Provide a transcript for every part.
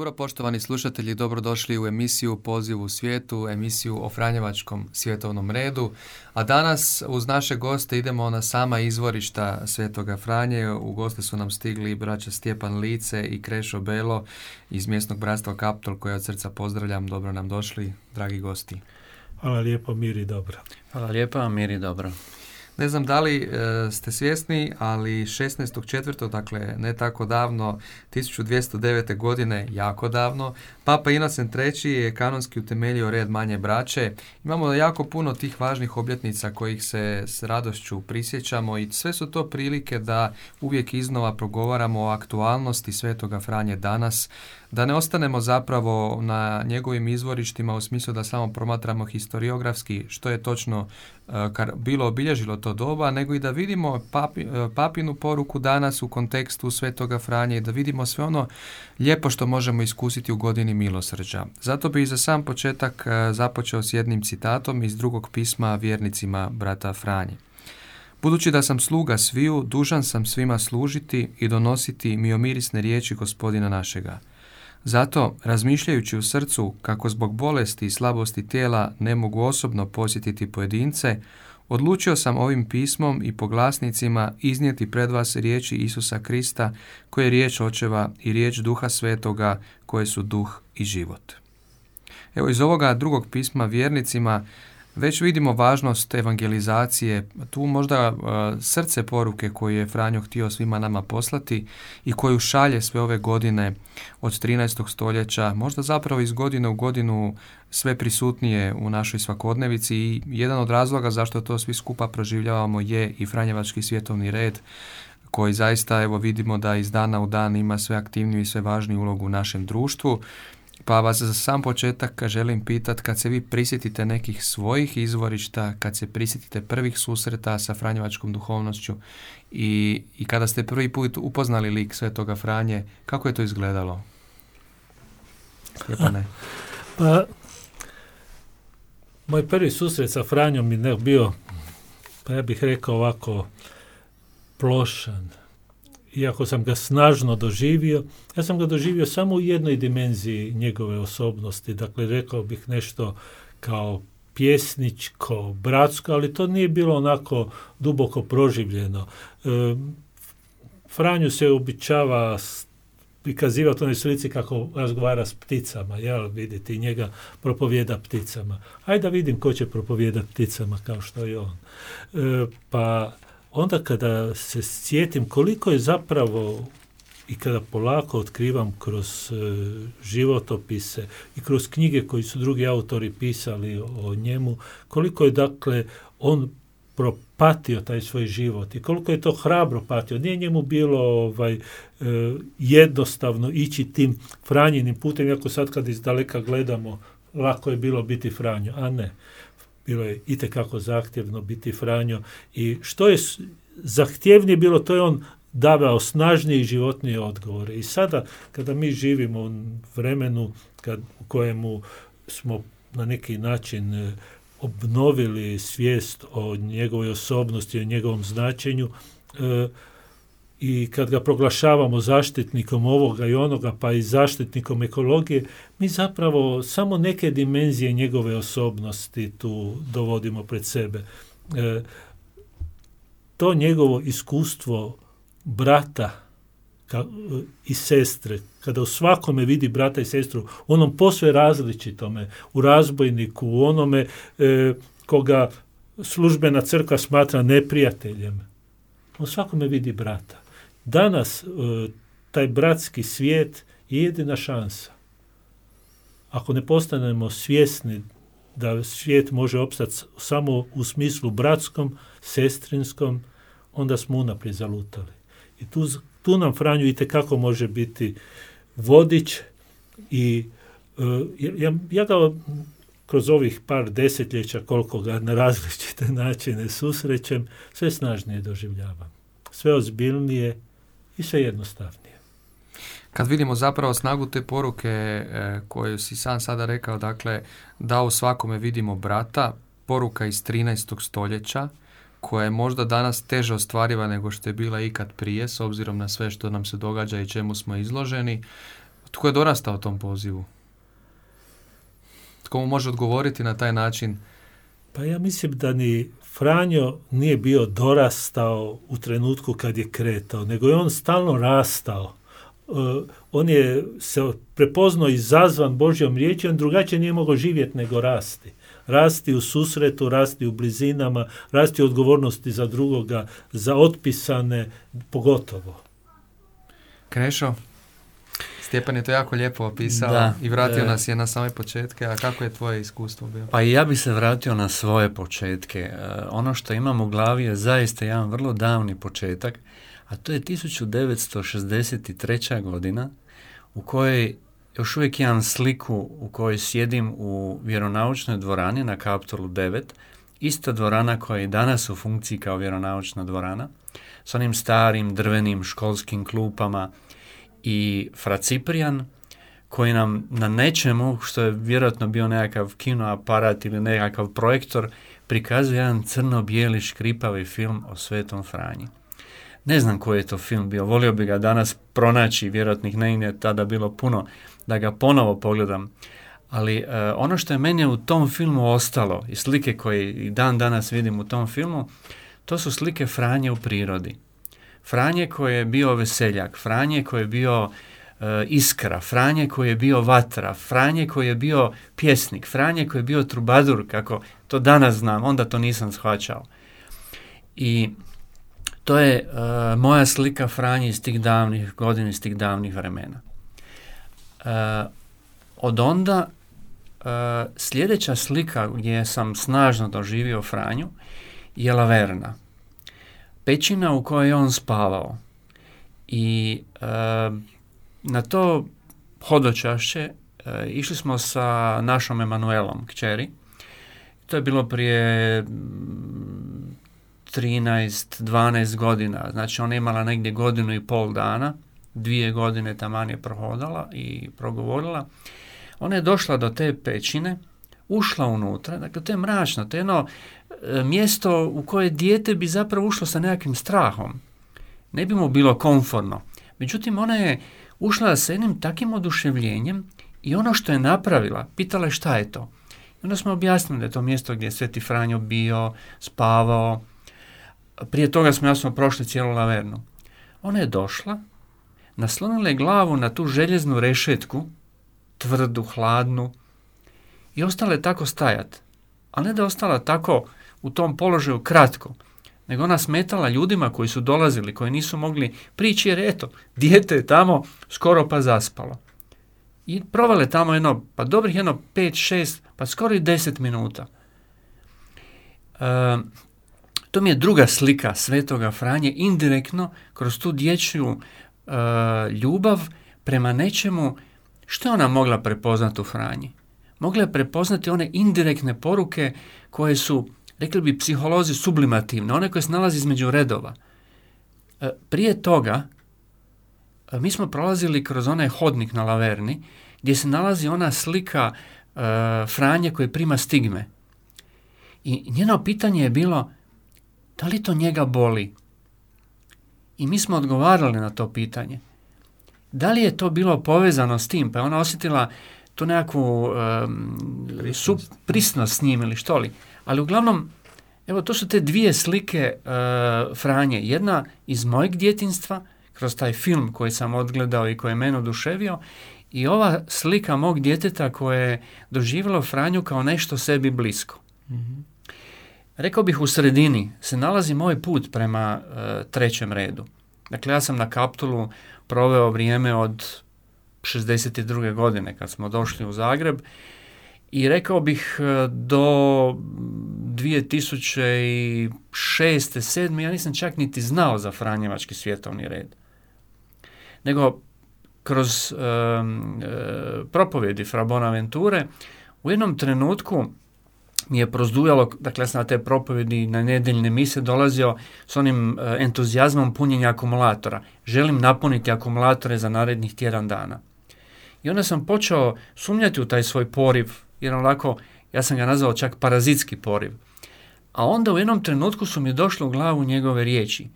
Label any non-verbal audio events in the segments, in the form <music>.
Dobro, poštovani slušatelji, dobrodošli u emisiju Poziv u svijetu, emisiju o Franjevačkom svjetovnom redu. A danas uz naše goste idemo na sama izvorišta Svetoga Franje. U goste su nam stigli braća Stjepan Lice i Krešo Belo iz mjesnog bratstva Kaptol koje od srca pozdravljam. Dobro nam došli, dragi gosti. Hvala lijepo, Miri dobro. Hvala lijepo, Miri dobro. Ne znam da li e, ste svjesni, ali 16.4. dakle ne tako davno, 1209. godine, jako davno, Papa Inocent III. je kanonski utemeljio red manje braće. Imamo jako puno tih važnih obljetnica kojih se s radošću prisjećamo i sve su to prilike da uvijek iznova progovaramo o aktualnosti Svetoga Franje danas, da ne ostanemo zapravo na njegovim izvorištima u smislu da samo promatramo historiografski što je točno e, kar bilo obilježilo to doba, nego i da vidimo e, papinu poruku danas u kontekstu Svetoga Franje i da vidimo sve ono lijepo što možemo iskusiti u godini milosrđa. Zato bi za sam početak e, započeo s jednim citatom iz drugog pisma vjernicima brata Franje. Budući da sam sluga sviju, dužan sam svima služiti i donositi miomirisne riječi gospodina našega. Zato, razmišljajući u srcu kako zbog bolesti i slabosti tijela ne mogu osobno posjetiti pojedince, odlučio sam ovim pismom i poglasnicima iznijeti pred vas riječi Isusa Krista, koje je riječ očeva i riječ Duha Svetoga, koje su duh i život. Evo iz ovoga drugog pisma vjernicima već vidimo važnost evangelizacije, tu možda uh, srce poruke koju je Franjo htio svima nama poslati i koju šalje sve ove godine od 13. stoljeća, možda zapravo iz godine u godinu sve prisutnije u našoj svakodnevici i jedan od razloga zašto to svi skupa proživljavamo je i Franjevački svjetovni red koji zaista evo vidimo da iz dana u dan ima sve aktivniju i sve važniju ulogu u našem društvu. Pa vas za sam početak želim pitat kad se vi prisjetite nekih svojih izvorišta, kad se prisjetite prvih susreta sa Franjevačkom duhovnošću i, i kada ste prvi put upoznali lik Svetoga Franje, kako je to izgledalo? ne. <laughs> Pa, moj prvi susret sa Franjom je bio, pa ja bih rekao ovako, plošan, iako sam ga snažno doživio, ja sam ga doživio samo u jednoj dimenziji njegove osobnosti. Dakle, rekao bih nešto kao pjesničko, bratsko, ali to nije bilo onako duboko proživljeno. E, Franju se običava prikazivati onoj slici kako razgovara s pticama, jel, vidite, i njega propovjeda pticama. Ajde da vidim ko će propovijedati pticama kao što je on. E, pa onda kada se sjetim koliko je zapravo i kada polako otkrivam kroz e, životopise i kroz knjige koji su drugi autori pisali o njemu, koliko je dakle on propatio taj svoj život i koliko je to hrabro patio. Nije njemu bilo ovaj, e, jednostavno ići tim Franjinim putem, iako sad kad iz daleka gledamo, lako je bilo biti Franjo, a ne bilo je itekako zahtjevno biti Franjo i što je zahtjevnije bilo, to je on davao snažnije i životnije. I sada, kada mi živimo u vremenu kad, u kojemu smo na neki način e, obnovili svijest o njegovoj osobnosti, o njegovom značenju, e, i kad ga proglašavamo zaštitnikom ovoga i onoga, pa i zaštitnikom ekologije, mi zapravo samo neke dimenzije njegove osobnosti tu dovodimo pred sebe. E, to njegovo iskustvo brata i sestre, kada u svakome vidi brata i sestru, u onom posve različitome, u razbojniku, u onome e, koga službena crkva smatra neprijateljem, u svakome vidi brata. Danas e, taj bratski svijet je jedina šansa. Ako ne postanemo svjesni da svijet može opstati samo u smislu bratskom, sestrinskom, onda smo unaprijed zalutali. I tu, tu nam Franju i kako može biti vodič i uh, ja, ja ga kroz ovih par desetljeća koliko ga na različite <laughs> načine susrećem, sve snažnije doživljavam. Sve ozbiljnije i sve jednostavnije. kad vidimo zapravo snagu te poruke e, koju si sam sada rekao, dakle, da u svakome vidimo brata, poruka iz 13. stoljeća, koja je možda danas teže ostvariva nego što je bila ikad prije, s obzirom na sve što nam se događa i čemu smo izloženi. Tko je dorastao tom pozivu? Tko mu može odgovoriti na taj način? Pa ja mislim da ni Franjo nije bio dorastao u trenutku kad je kretao, nego je on stalno rastao. E, on je se prepoznao izazvan Božjom riječi, on drugačije nije mogao živjeti nego rasti. Rasti u susretu, rasti u blizinama, rasti u odgovornosti za drugoga, za otpisane pogotovo. Krešo, Stjepan je to jako lijepo opisao i vratio e, nas je na same početke, a kako je tvoje iskustvo bilo? Pa i ja bi se vratio na svoje početke. E, ono što imam u glavi je zaista jedan vrlo davni početak, a to je 1963. godina u kojoj još uvijek imam sliku u kojoj sjedim u vjeronaučnoj dvorani na Kaptolu 9, ista dvorana koja je i danas u funkciji kao vjeronaučna dvorana, s onim starim drvenim školskim klupama, i Fraciprijan koji nam na nečemu, što je vjerojatno bio nekakav kinoaparat ili nekakav projektor, prikazuje jedan crno-bijeli škripavi film o Svetom Franji. Ne znam koji je to film bio, volio bi ga danas pronaći, vjerojatno ih ne tada bilo puno, da ga ponovo pogledam. Ali e, ono što je meni u tom filmu ostalo i slike koje i dan danas vidim u tom filmu, to su slike Franje u prirodi. Franje koji je bio veseljak, Franje koji je bio e, iskra, Franje koji je bio vatra, Franje koji je bio pjesnik, Franje koji je bio trubadur, kako to danas znam, onda to nisam shvaćao. I to je e, moja slika Franje iz tih davnih godina, iz tih davnih vremena. E, od onda sljedeća slika gdje sam snažno doživio Franju je Laverna pećina u kojoj je on spavao. I e, na to hodočašće e, išli smo sa našom Emanuelom, kćeri. To je bilo prije 13-12 godina. Znači ona imala negdje godinu i pol dana. Dvije godine taman je prohodala i progovorila. Ona je došla do te pećine, ušla unutra, dakle to je mračno, to je jedno mjesto u koje dijete bi zapravo ušlo sa nekakvim strahom. Ne bi mu bilo konforno. Međutim, ona je ušla sa jednim takim oduševljenjem i ono što je napravila, pitala je šta je to. I onda smo objasnili da je to mjesto gdje je Sveti Franjo bio, spavao. Prije toga smo jasno prošli cijelu lavernu. Ona je došla, naslonila je glavu na tu željeznu rešetku, tvrdu, hladnu, i ostala je tako stajat. A ne da ostala tako u tom položaju kratko, nego ona smetala ljudima koji su dolazili, koji nisu mogli prići jer eto, dijete je tamo skoro pa zaspalo. I provale tamo jedno, pa dobrih jedno 5, 6, pa skoro i 10 minuta. E, to mi je druga slika Svetoga Franje, indirektno kroz tu dječju e, ljubav prema nečemu što je ona mogla prepoznati u Franji. Mogla je prepoznati one indirektne poruke koje su rekli bi psiholozi sublimativne, one koje se nalazi između redova. E, prije toga, e, mi smo prolazili kroz onaj hodnik na Laverni, gdje se nalazi ona slika e, Franje koje prima stigme. I njeno pitanje je bilo, da li to njega boli? I mi smo odgovarali na to pitanje. Da li je to bilo povezano s tim? Pa je ona osjetila tu nekakvu um, prisnost s njim ili što li. Ali uglavnom, evo to su te dvije slike uh, Franje. Jedna iz mojeg djetinstva, kroz taj film koji sam odgledao i koji je mene oduševio, i ova slika mog djeteta koje je doživjelo Franju kao nešto sebi blisko. mm Rekao bih u sredini se nalazi moj put prema uh, trećem redu. Dakle, ja sam na Kaptulu proveo vrijeme od 62. godine kad smo došli u Zagreb i rekao bih e, do 2006. 7. ja nisam čak niti znao za Franjevački svjetovni red. Nego kroz e, propovjedi Fra Bonaventure u jednom trenutku mi je prozdujalo, dakle sam na te propovjedi na nedeljne mise dolazio s onim e, entuzijazmom punjenja akumulatora. Želim napuniti akumulatore za narednih tjedan dana. I onda sam počeo sumnjati u taj svoj poriv, jer onako, ja sam ga nazvao čak parazitski poriv. A onda u jednom trenutku su mi došle u glavu njegove riječi.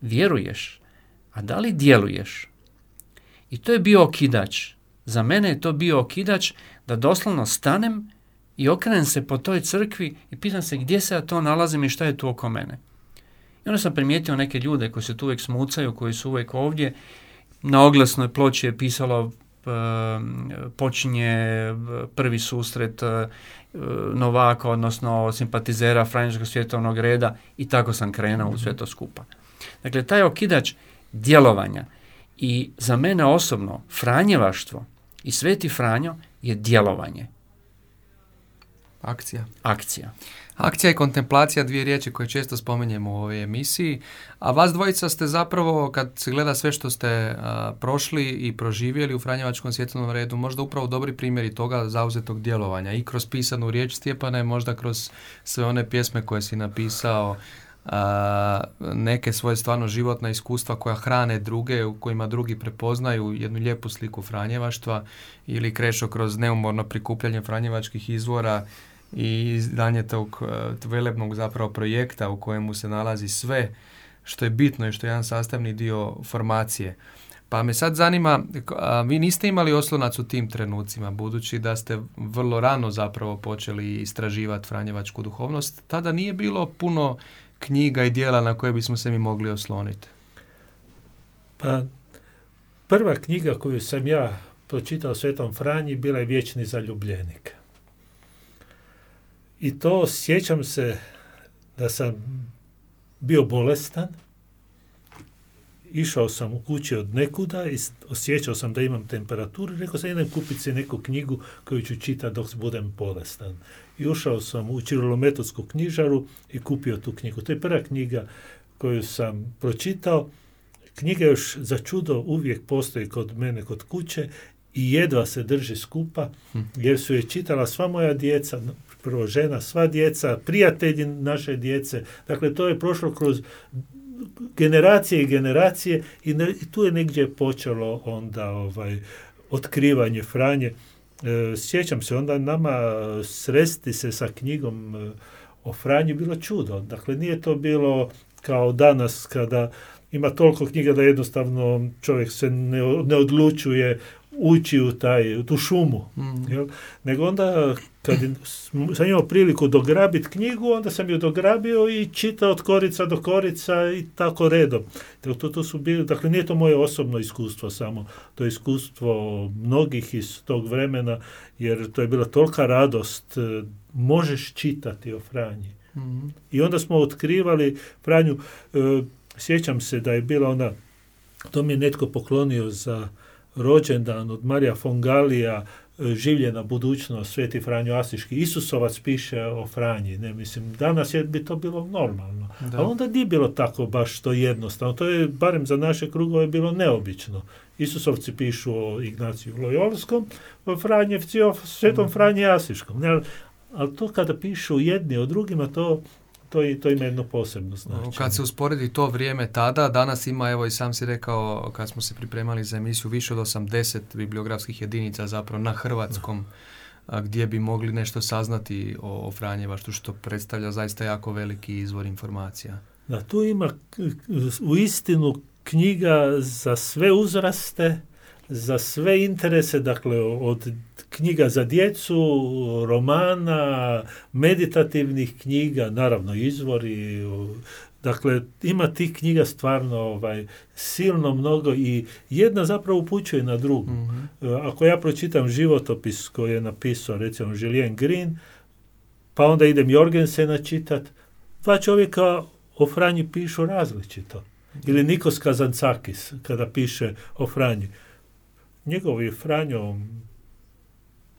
Vjeruješ, a da li djeluješ? I to je bio okidač. Za mene je to bio okidač da doslovno stanem i okrenem se po toj crkvi i pitam se gdje se ja to nalazim i šta je tu oko mene. I onda sam primijetio neke ljude koji se tu uvijek smucaju, koji su uvijek ovdje. Na oglasnoj ploči je pisalo počinje prvi susret e, novaka, odnosno simpatizera Franjiškog svjetovnog reda i tako sam krenuo u sve to skupa. Dakle, taj okidač djelovanja i za mene osobno Franjevaštvo i Sveti Franjo je djelovanje. Akcija. Akcija. Akcija i kontemplacija, dvije riječi koje često spominjemo u ovoj emisiji. A vas dvojica ste zapravo, kad se gleda sve što ste prošli i proživjeli u Franjevačkom svjetlnom redu, možda upravo dobri primjeri toga zauzetog djelovanja. I kroz pisanu riječ Stjepana možda kroz sve one pjesme koje si napisao, neke svoje stvarno životna iskustva koja hrane druge, u kojima drugi prepoznaju jednu lijepu sliku Franjevaštva ili krešo kroz neumorno prikupljanje Franjevačkih izvora i izdanje tog e, velebnog zapravo projekta u kojemu se nalazi sve što je bitno i što je jedan sastavni dio formacije. Pa me sad zanima, vi niste imali oslonac u tim trenucima, budući da ste vrlo rano zapravo počeli istraživati Franjevačku duhovnost. Tada nije bilo puno knjiga i dijela na koje bismo se mi mogli osloniti. Pa, prva knjiga koju sam ja pročitao Svetom Franji bila je Vječni zaljubljenik. I to sjećam se da sam bio bolestan, išao sam u kući od nekuda i osjećao sam da imam temperaturu i rekao sam idem kupiti se neku knjigu koju ću čitati dok budem bolestan. I ušao sam u Čirolometodsku knjižaru i kupio tu knjigu. To je prva knjiga koju sam pročitao. Knjiga još za čudo uvijek postoji kod mene kod kuće i jedva se drži skupa hm. jer su je čitala sva moja djeca, prvo žena, sva djeca, prijatelji naše djece. Dakle, to je prošlo kroz generacije i generacije i, tu je negdje počelo onda ovaj otkrivanje Franje. E, sjećam se onda nama sresti se sa knjigom e, o Franji bilo čudo. Dakle, nije to bilo kao danas kada ima toliko knjiga da jednostavno čovjek se ne, ne odlučuje ući u, taj, u tu šumu. Mm. Jel? Nego onda kad sam imao priliku dograbiti knjigu, onda sam ju dograbio i čitao od korica do korica i tako redom. Dakle, to, to su bili, dakle, nije to moje osobno iskustvo samo, to je iskustvo mnogih iz tog vremena, jer to je bila tolika radost, e, možeš čitati o Franji. mm I onda smo otkrivali Franju, e, sjećam se da je bila ona, to mi je netko poklonio za rođendan od Marija Fongalija, e, življena budućnost, Sveti Franjo Asiški, Isusovac piše o Franji, ne mislim, danas je, bi to bilo normalno. Da. Ali onda nije bilo tako baš to jednostavno, to je barem za naše krugove bilo neobično. Isusovci pišu o Ignaciju Lojolskom, o Franjevci o Svetom Franji Asiškom. Ne, ali to kada pišu jedni o drugima, to to, to ima jedno posebno značenje. Kad se usporedi to vrijeme tada, danas ima, evo i sam si rekao, kad smo se pripremali za emisiju, više od 80 bibliografskih jedinica zapravo na hrvatskom, gdje bi mogli nešto saznati o, o Franjevaštu, što predstavlja zaista jako veliki izvor informacija. Da, tu ima u istinu knjiga za sve uzraste, za sve interese, dakle od knjiga za djecu, romana, meditativnih knjiga, naravno izvori, dakle ima tih knjiga stvarno ovaj, silno mnogo i jedna zapravo upućuje na drugu. Mhm. Ako ja pročitam životopis koji je napisao recimo Julien Green, pa onda idem Jorgensena čitat, dva čovjeka o Franji pišu različito. Ili Nikos Kazancakis kada piše o Franji njegovi Franjo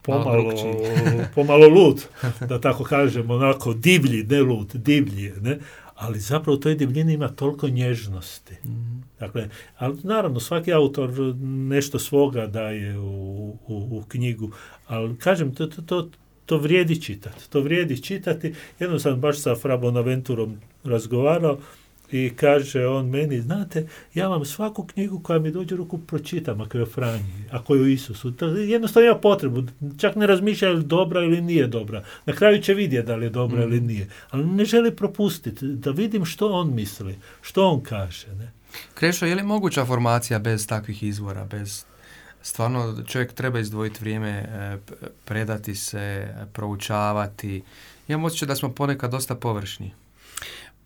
pomalo, <laughs> pomalo lud, <laughs> da tako kažem, onako divlji, ne lud, divlji ne? ali zapravo u toj divljini ima toliko nježnosti. mm Dakle, ali naravno svaki autor nešto svoga daje u, u, u knjigu, ali kažem, to, to, to, to vrijedi čitati. To vrijedi čitati. Jedno sam baš sa Fra Bonaventurom razgovarao i kaže on meni, znate, ja vam svaku knjigu koja mi dođe u ruku pročitam, ako je o Franji, ako je o Isusu. To jednostavno ima potrebu. Čak ne razmišlja li dobra ili nije dobra. Na kraju će vidjeti da li je dobra ili nije. Ali ne želi propustiti, da vidim što on misli, što on kaže. Ne? Krešo, je li moguća formacija bez takvih izvora, bez stvarno čovjek treba izdvojiti vrijeme, e, predati se, proučavati. Imam osjećaj da smo ponekad dosta površni.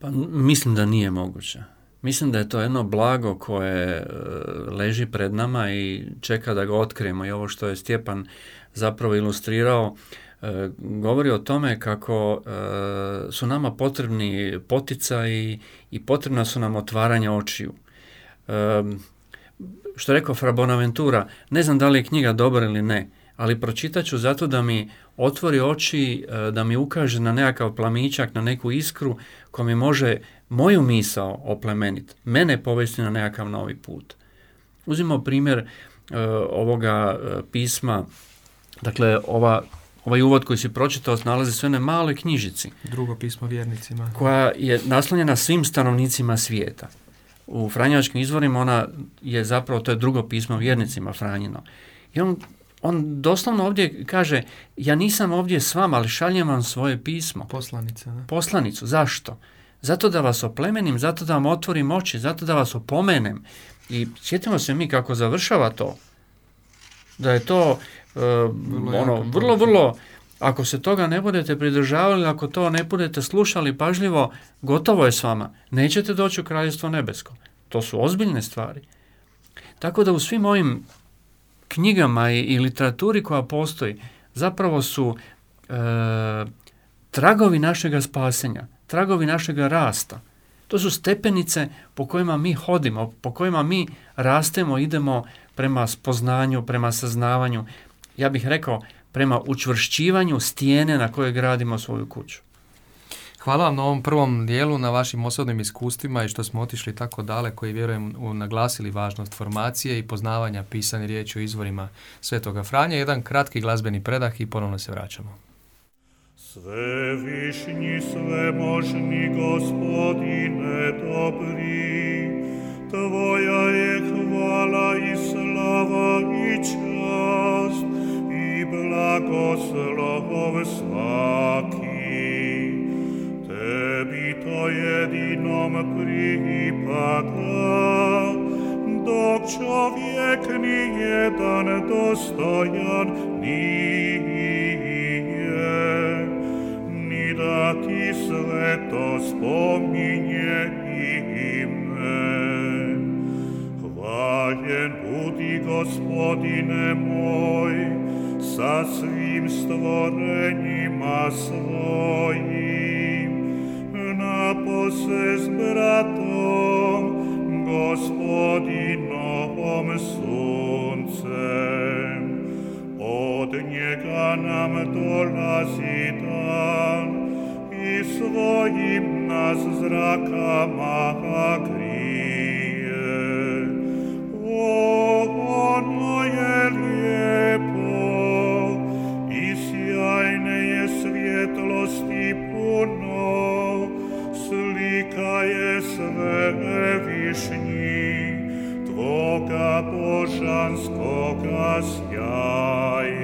Pa mislim da nije moguće. Mislim da je to jedno blago koje e, leži pred nama i čeka da ga otkrijemo. I ovo što je Stjepan zapravo ilustrirao, e, govori o tome kako su nama potrebni poticaji i potrebna su nam otvaranja očiju što je rekao Fra Bonaventura, ne znam da li je knjiga dobra ili ne, ali pročitat ću zato da mi otvori oči, e, da mi ukaže na nekakav plamičak, na neku iskru koja mi može moju misao oplemeniti, mene povesti na nekakav novi put. Uzimo primjer e, ovoga e, pisma, dakle ova Ovaj uvod koji si pročitao nalazi se u maloj knjižici. Drugo pismo vjernicima. Koja je naslonjena svim stanovnicima svijeta u franjevačkim izvorima ona je zapravo, to je drugo pismo vjernicima Franjino. I on, on doslovno ovdje kaže, ja nisam ovdje s vama, ali šaljem vam svoje pismo. Poslanica. Da. Poslanicu. Zašto? Zato da vas oplemenim, zato da vam otvorim oči, zato da vas opomenem. I sjetimo se mi kako završava to. Da je to uh, ono, vrlo, vrlo ako se toga ne budete pridržavali, ako to ne budete slušali pažljivo, gotovo je s vama. Nećete doći u kraljestvo nebesko. To su ozbiljne stvari. Tako da u svim ovim knjigama i, literaturi koja postoji, zapravo su e, tragovi našega spasenja, tragovi našega rasta. To su stepenice po kojima mi hodimo, po kojima mi rastemo, idemo prema spoznanju, prema saznavanju. Ja bih rekao, prema učvršćivanju stijene na kojoj gradimo svoju kuću. Hvala vam na ovom prvom dijelu, na vašim osobnim iskustvima i što smo otišli tako daleko i vjerujem naglasili važnost formacije i poznavanja pisane riječi o izvorima Svetoga Franja. Jedan kratki glazbeni predah i ponovno se vraćamo. Sve višnji, sve možni gospodine dobri, Tvoja je hvala i slava i čast, blagoslov svaki. jedinum pripada, dok čovjek nijedan dostojan nije, ni da ti sveto spominje ime. Hvaljen budi gospodine moj, sa svim stvorenjima svojim, Иисус Gospodino Господиновом солнцем, от Него нам долази дан, и своим нас зраком окрепит. вишни, Твока пошан скока сяй,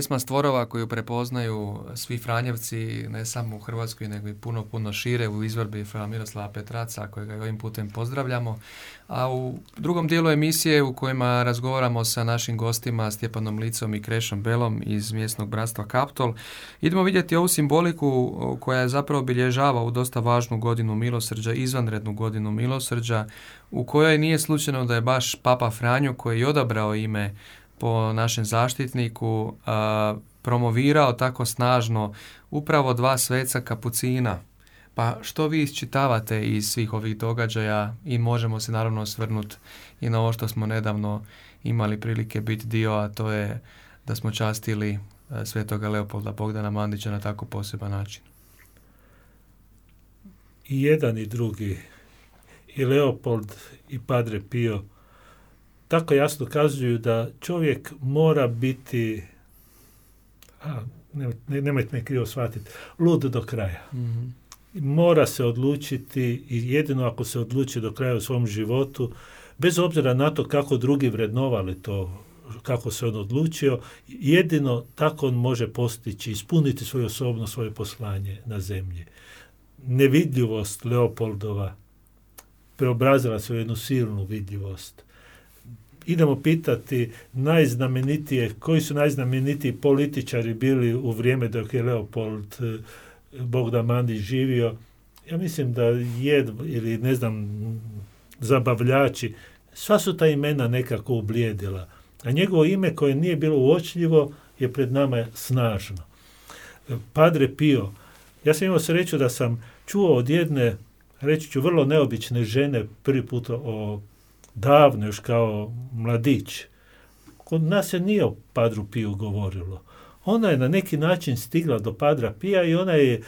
pjesma stvorova koju prepoznaju svi Franjevci, ne samo u Hrvatskoj, nego i puno, puno šire u izvorbi Fra Miroslava Petraca, kojega ovim putem pozdravljamo. A u drugom dijelu emisije u kojima razgovaramo sa našim gostima Stjepanom Licom i Krešom Belom iz mjesnog bratstva Kaptol, idemo vidjeti ovu simboliku koja je zapravo obilježava u dosta važnu godinu milosrđa, izvanrednu godinu milosrđa, u kojoj nije slučajno da je baš Papa Franjo koji je odabrao ime po našem zaštitniku promovirao tako snažno upravo dva sveca kapucina. Pa što vi isčitavate iz svih ovih događaja i možemo se naravno osvrnuti i na ovo što smo nedavno imali prilike biti dio, a to je da smo častili svetoga Leopolda Bogdana Mandića na tako poseban način. I jedan i drugi, i Leopold i Padre Pio, tako jasno kazuju da čovjek mora biti, a, nemojte me krivo shvatiti, lud do kraja. mm Mora se odlučiti i jedino ako se odluči do kraja u svom životu, bez obzira na to kako drugi vrednovali to, kako se on odlučio, jedino tako on može postići, ispuniti svoju osobno, svoje poslanje na zemlji. Nevidljivost Leopoldova preobrazila se u jednu silnu vidljivost idemo pitati najznamenitije, koji su najznamenitiji političari bili u vrijeme dok je Leopold eh, Bogdan Mandić živio, ja mislim da je, ili ne znam, zabavljači, sva su ta imena nekako ublijedila. A njegovo ime koje nije bilo uočljivo je pred nama snažno. Padre Pio, ja sam imao sreću da sam čuo od jedne, reći ću, vrlo neobične žene prvi put o davno, još kao mladić. Kod nas se nije o Padru Piju govorilo. Ona je na neki način stigla do Padra Pija i ona je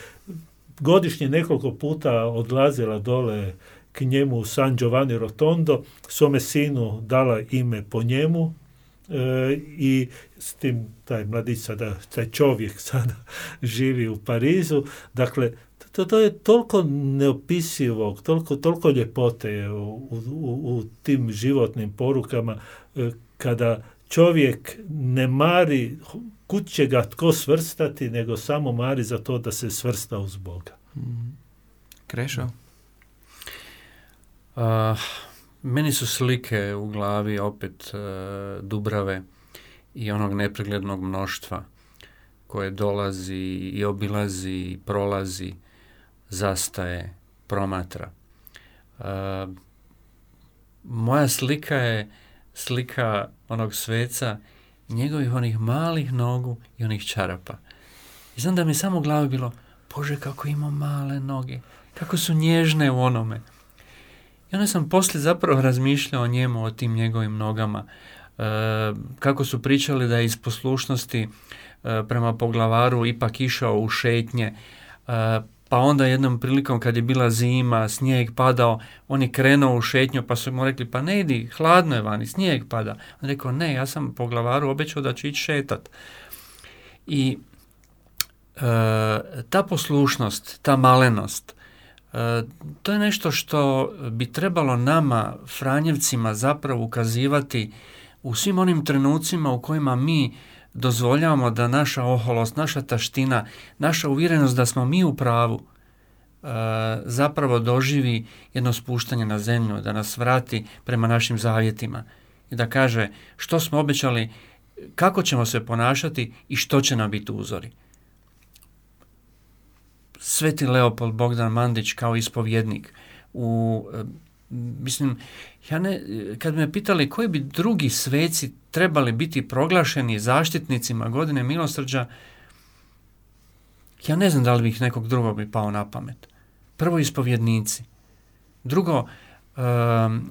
godišnje nekoliko puta odlazila dole k njemu u San Giovanni Rotondo, svome sinu dala ime po njemu e, i s tim taj mladić sada, taj čovjek <laughs> sada živi u Parizu. Dakle, to, to je toliko neopisivog, toliko, toliko ljepote je u, u, u tim životnim porukama e, kada čovjek ne mari kud će ga tko svrstati, nego samo mari za to da se svrsta uz Boga. Mm. Krešo? Uh, meni su slike u glavi opet uh, Dubrave i onog nepreglednog mnoštva koje dolazi i obilazi i prolazi zastaje, promatra. E, moja slika je slika onog sveca, njegovih onih malih nogu i onih čarapa. I znam da mi samo u glavi bilo, Bože, kako ima male noge, kako su nježne u onome. I onda sam poslije zapravo razmišljao o njemu, o tim njegovim nogama, e, kako su pričali da je iz poslušnosti e, prema poglavaru ipak išao u šetnje, pa onda jednom prilikom kad je bila zima, snijeg padao, on je krenuo u šetnju pa su mu rekli pa ne idi, hladno je vani, snijeg pada. On je rekao ne, ja sam po glavaru obećao da ću ići šetat. I e, ta poslušnost, ta malenost, e, to je nešto što bi trebalo nama, Franjevcima, zapravo ukazivati u svim onim trenucima u kojima mi dozvoljavamo da naša oholost, naša taština, naša uvjerenost da smo mi u pravu e, zapravo doživi jedno spuštanje na zemlju, da nas vrati prema našim zavjetima i da kaže što smo obećali, kako ćemo se ponašati i što će nam biti uzori. Sveti Leopold Bogdan Mandić kao ispovjednik u e, mislim, ja ne, kad me pitali koji bi drugi sveci trebali biti proglašeni zaštitnicima godine milosrđa, ja ne znam da li bih nekog drugog bi pao na pamet. Prvo ispovjednici. Drugo,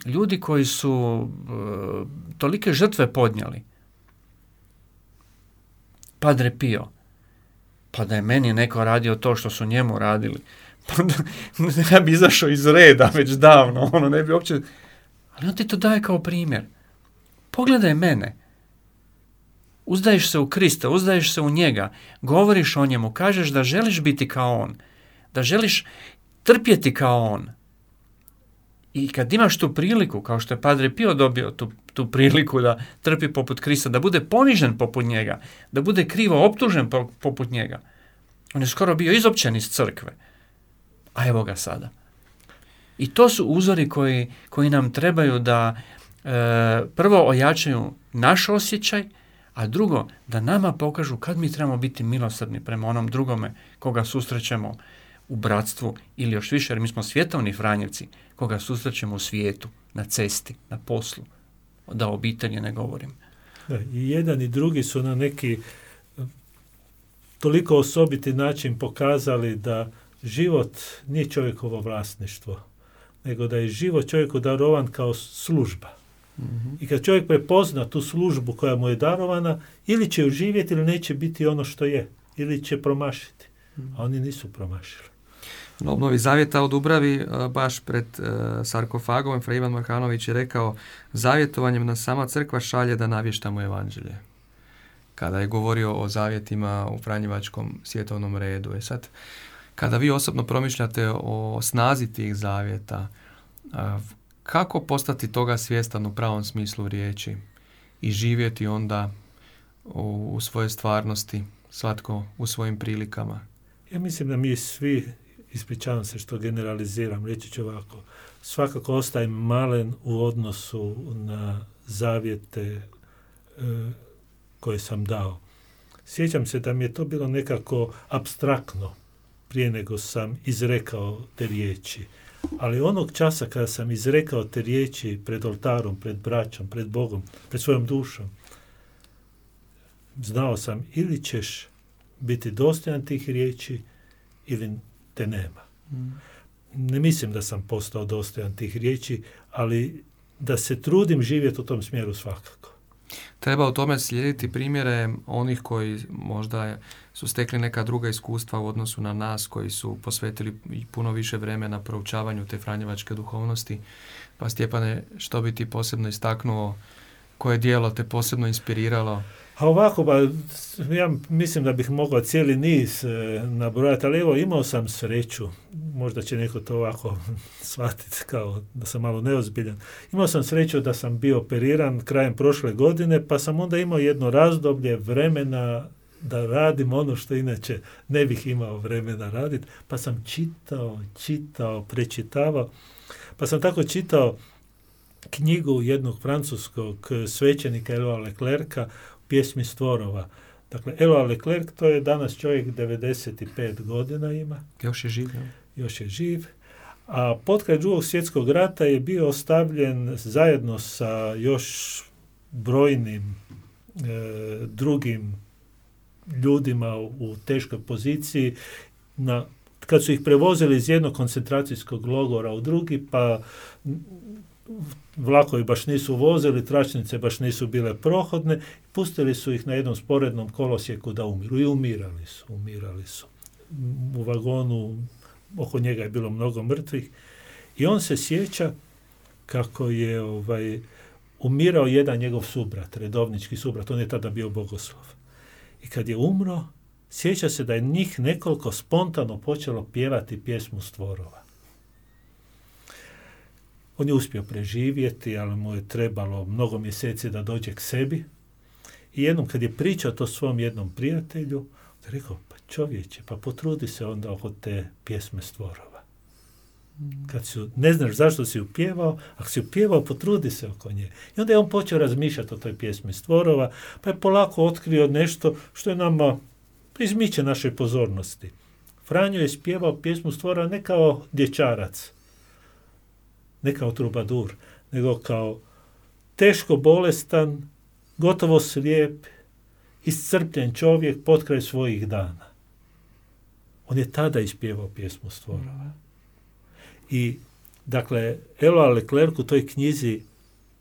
ljudi koji su tolike žrtve podnijeli. Padre Pio. Pa da je meni neko radio to što su njemu radili. Pa ja bi izašao iz reda već davno. Ono, ne bi uopće... Ali on ti to daje kao primjer. Pogledaj mene. Uzdaješ se u Krista, uzdaješ se u njega, govoriš o njemu, kažeš da želiš biti kao on, da želiš trpjeti kao on. I kad imaš tu priliku, kao što je Padre Pio dobio tu tu priliku da trpi poput Krista, da bude ponižen poput njega, da bude krivo optužen poput njega. On je skoro bio izopćen iz crkve. A evo ga sada. I to su uzori koji, koji nam trebaju da e, prvo ojačaju naš osjećaj, a drugo da nama pokažu kad mi trebamo biti milosrdni prema onom drugome koga susrećemo u bratstvu ili još više, jer mi smo svjetovni Franjevci, koga susrećemo u svijetu, na cesti, na poslu, da o obitelji ne govorim. Da, I jedan i drugi su na neki toliko osobiti način pokazali da život nije čovjekovo vlasništvo, nego da je život čovjeku darovan kao služba. I kad čovjek prepozna tu službu koja mu je darovana, ili će uživjeti ili neće biti ono što je, ili će promašiti. A oni nisu promašili. No, Novi Zavjeta u Dubravi, e, baš pred uh, sarkofagom, Fra Ivan Marhanović je rekao zavjetovanjem na sama crkva šalje da navještamo evanđelje. Kada je govorio o zavjetima u Franjevačkom svjetovnom redu. E sad, kada vi osobno promišljate o snazi tih zavjeta, kako postati toga svjestan u pravom smislu riječi i živjeti onda u, u svojoj stvarnosti, svatko u svojim prilikama? Ja mislim da mi svi, ispričavam se što generaliziram, reći ću ovako, svakako ostaje malen u odnosu na zavjete e, koje sam dao. Sjećam se da mi je to bilo nekako abstraktno prije nego sam izrekao te riječi. Ali onog časa kada sam izrekao te riječi pred oltarom, pred braćom, pred Bogom, pred svojom dušom, znao sam ili ćeš biti dostojan tih riječi ili te nema. Ne mislim da sam postao dostojan tih riječi, ali da se trudim živjeti u tom smjeru svakako. Treba u tome slijediti primjere onih koji možda su stekli neka druga iskustva u odnosu na nas koji su posvetili puno više vremena proučavanju te franjevačke duhovnosti. Pa Stjepane, što bi ti posebno istaknuo, koje dijelo te posebno inspiriralo? A ovako, ba, ja mislim da bih mogao cijeli niz e, nabrojati, ali evo imao sam sreću, možda će neko to ovako <laughs> shvatiti kao da sam malo neozbiljan. Imao sam sreću da sam bio operiran krajem prošle godine, pa sam onda imao jedno razdoblje vremena da radim ono što inače ne bih imao vremena raditi, pa sam čitao, čitao, prečitavao, pa sam tako čitao knjigu jednog francuskog svećenika Eloa Leclerca pjesmi Stvorova. Dakle, Eloa Leclerc to je danas čovjek 95 godina ima. Još je živ. Još je živ. A potkraj drugog svjetskog rata je bio ostavljen zajedno sa još brojnim e, drugim ljudima u teškoj poziciji na, kad su ih prevozili iz jednog koncentracijskog logora u drugi, pa vlakovi baš nisu vozili, tračnice baš nisu bile prohodne, pustili su ih na jednom sporednom kolosjeku da umiru i umirali su, umirali su. U vagonu oko njega je bilo mnogo mrtvih i on se sjeća kako je ovaj, umirao jedan njegov subrat, redovnički subrat, on je tada bio bogoslov. I kad je umro, sjeća se da je njih nekoliko spontano počelo pjevati pjesmu stvorova. On je uspio preživjeti, ali mu je trebalo mnogo mjeseci da dođe k sebi. I jednom kad je pričao to svom jednom prijatelju, je rekao, pa čovječe, pa potrudi se onda oko te pjesme stvorova. Kad su, ne znaš zašto si upjevao, ako si upjevao, potrudi se oko nje. I onda je on počeo razmišljati o toj pjesmi stvorova, pa je polako otkrio nešto što je nama izmiče naše pozornosti. Franjo je spjevao pjesmu stvorova ne kao dječarac, ne kao trubadur, nego kao teško bolestan, gotovo slijep, iscrpljen čovjek kraj svojih dana. On je tada ispjevao pjesmu stvorova. I, dakle, Eloa Leclerc u toj knjizi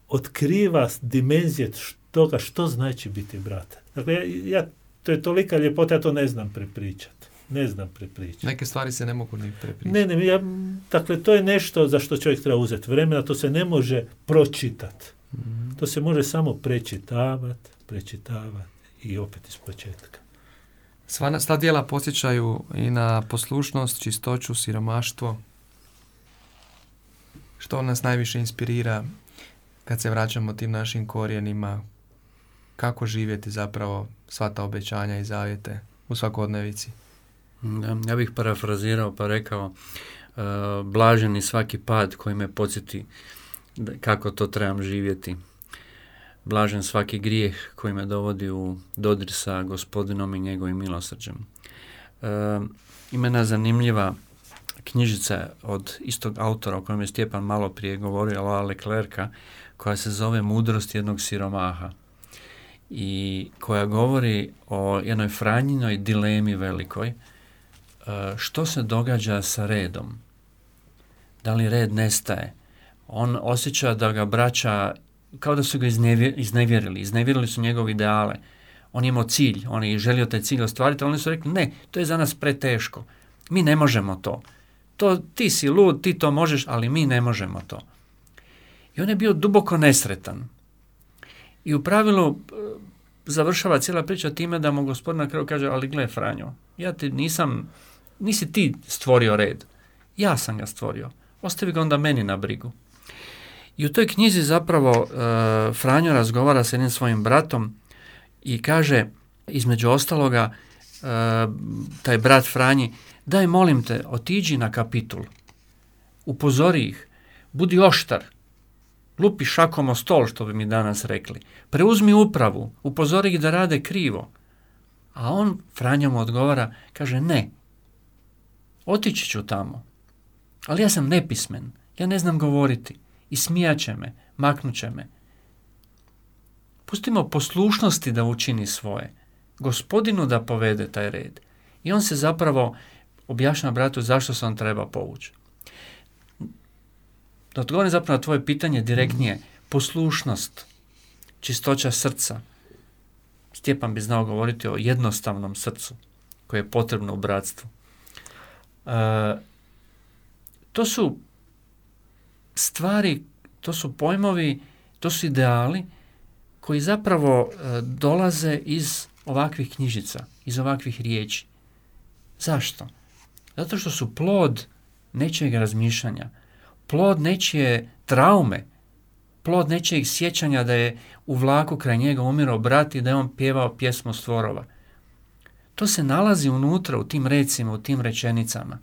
otkriva dimenzije toga što znači biti brat. Dakle, ja, ja, to je tolika ljepota, ja to ne znam prepričati. Ne znam prepričati. Neke stvari se ne mogu ni prepričati. Ne, ne, ja, dakle, to je nešto za što čovjek treba uzeti vremena, to se ne može pročitati. Mhm. To se može samo prečitavati, prečitavati i opet iz početka. Sva sta dijela posjećaju i na poslušnost, čistoću, siromaštvo. Što nas najviše inspirira kad se vraćamo tim našim korijenima, kako živjeti zapravo sva ta obećanja i zavjete u svakodnevici. Ja bih parafrazirao pa rekao uh, blaženi svaki pad koji me podsjeti kako to trebam živjeti. Blažen svaki grijeh koji me dovodi u dodir sa gospodinom i njegovim milosrđem. Ima jedna zanimljiva knjižica od istog autora o kojem je Stjepan malo prije govorio, Alain Leclerca, koja se zove Mudrost jednog siromaha i koja govori o jednoj franjinoj dilemi velikoj, e, što se događa sa redom. Da li red nestaje? On osjeća da ga braća, kao da su ga iznevje- iznevjerili, iznevjerili su njegove ideale. On je imao cilj, on je želio taj cilj ostvariti, ali oni su rekli, ne, to je za nas preteško. Mi ne možemo to. To ti si lud, ti to možeš, ali mi ne možemo to. I on je bio duboko nesretan. I u pravilu e, završava cijela priča time da mu gospodin na kraju kaže, ali gle Franjo, ja ti nisam, nisi ti stvorio red, ja sam ga stvorio, ostavi ga onda meni na brigu. I u toj knjizi zapravo e, Franjo razgovara sa jednim svojim bratom i kaže, između ostaloga, e, taj brat Franji, daj molim te, otiđi na kapitul, upozori ih, budi oštar, lupi šakom o stol, što bi mi danas rekli. Preuzmi upravu, upozori ih da rade krivo. A on, Franjo mu odgovara, kaže ne, otići ću tamo, ali ja sam nepismen, ja ne znam govoriti, i smijaće me, maknut će me. Pustimo poslušnosti da učini svoje, gospodinu da povede taj red. I on se zapravo objašnjava bratu zašto se on treba povući. Da odgovorim zapravo na tvoje pitanje direktnije, poslušnost, čistoća srca. Stjepan bi znao govoriti o jednostavnom srcu koje je potrebno u bratstvu. E, to su stvari, to su pojmovi, to su ideali koji zapravo e, dolaze iz ovakvih knjižica, iz ovakvih riječi. Zašto? Zato što su plod nečijeg razmišljanja, plod nečije traume, plod nečijeg sjećanja da je u vlaku kraj njega umirao brat i da je on pjevao pjesmu stvorova. To se nalazi unutra u tim recima, u tim rečenicama.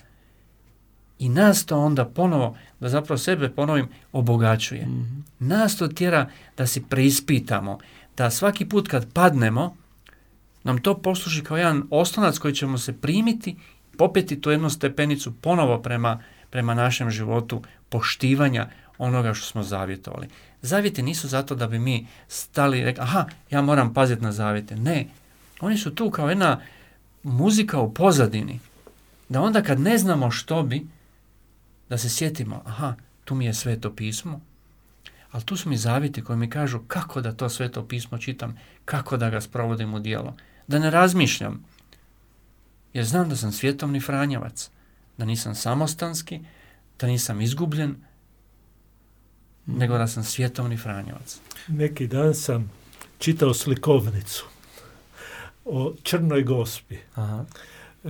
I nas to onda ponovo, da zapravo sebe ponovim, obogaćuje. Nas to tjera da si preispitamo, da svaki put kad padnemo, nam to posluži kao jedan oslonac koji ćemo se primiti, popeti tu jednu stepenicu ponovo prema, prema našem životu poštivanja onoga što smo zavjetovali. Zavjeti nisu zato da bi mi stali i rekli, aha, ja moram paziti na zavjete. Ne, oni su tu kao jedna muzika u pozadini. Da onda kad ne znamo što bi, da se sjetimo, aha, tu mi je sveto pismo, ali tu su mi zavjeti koji mi kažu kako da to sveto pismo čitam, kako da ga sprovodim u djelo. Da ne razmišljam, jer znam da sam svjetovni franjevac, da nisam samostanski, da nisam izgubljen, nego da sam svjetovni franjevac. Neki dan sam čitao slikovnicu o Črnoj gospi. Aha. E,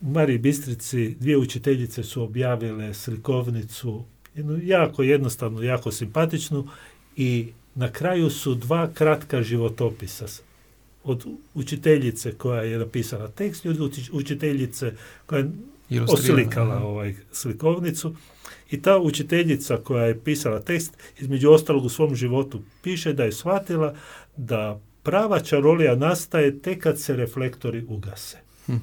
u Mariji Bistrici dvije učiteljice su objavile slikovnicu, jednu jako jednostavnu, jako simpatičnu i na kraju su dva kratka životopisa od učiteljice koja je napisala tekst i od uči- učiteljice koja je oslikala ovaj slikovnicu i ta učiteljica koja je pisala tekst između ostalog u svom životu piše da je shvatila da prava čarolija nastaje tek kad se reflektori ugase. Hm.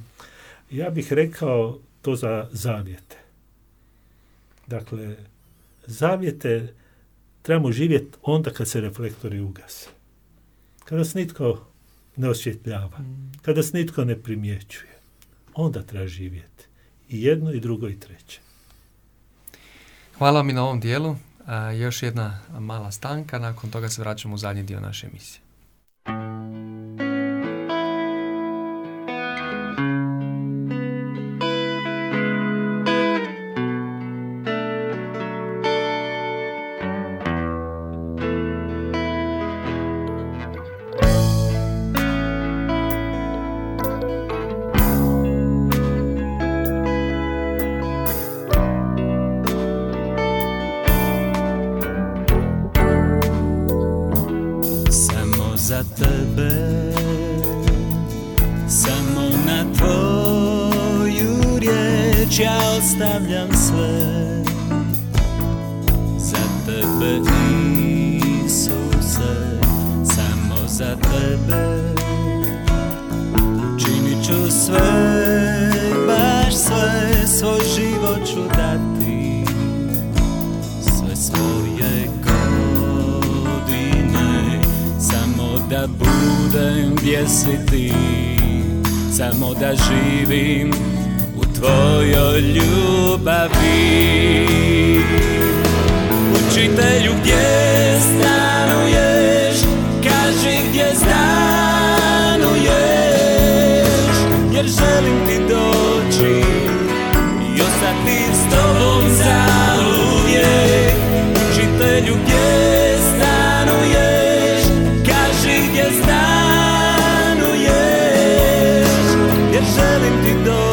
Ja bih rekao to za zavjete. Dakle, zavjete trebamo živjeti onda kad se reflektori ugase. Kada se nitko ne osvjetljava, kada se nitko ne primjećuje, onda treba živjeti. I jedno, i drugo, i treće. Hvala vam i na ovom dijelu. Još jedna mala stanka, nakon toga se vraćamo u zadnji dio naše emisije. Jer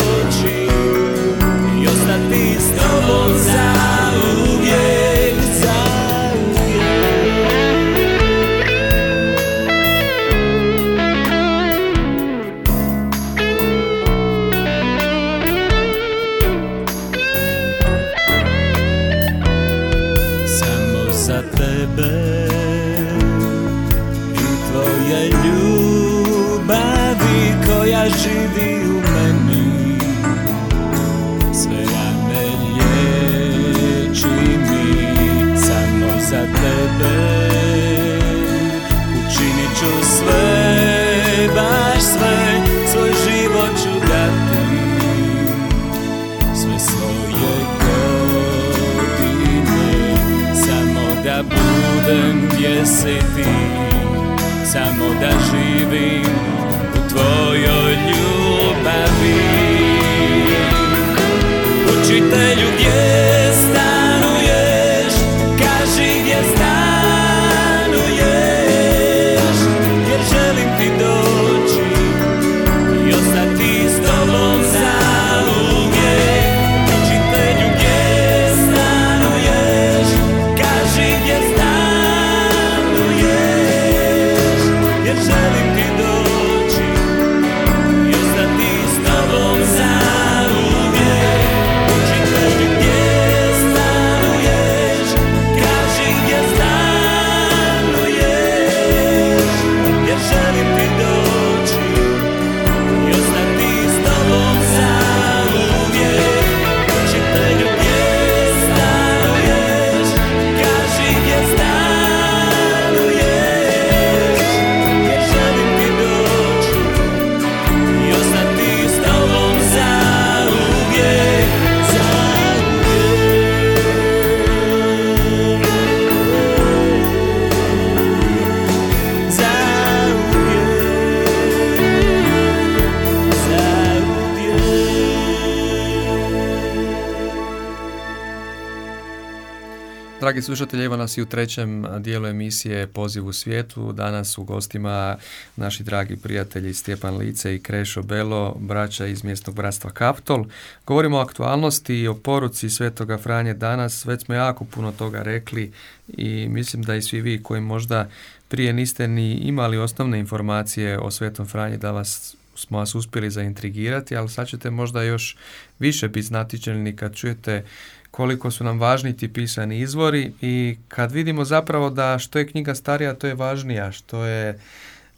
Dragi slušatelji, evo nas i u trećem dijelu emisije Poziv u svijetu. Danas u gostima naši dragi prijatelji Stjepan Lice i Krešo Belo, braća iz mjesnog bratstva Kaptol. Govorimo o aktualnosti i o poruci Svetoga Franje danas. Već smo jako puno toga rekli i mislim da i svi vi koji možda prije niste ni imali osnovne informacije o Svetom Franji da vas smo vas uspjeli zaintrigirati, ali sad ćete možda još više biti znatiželjni kad čujete koliko su nam važni ti pisani izvori i kad vidimo zapravo da što je knjiga starija, to je važnija, što je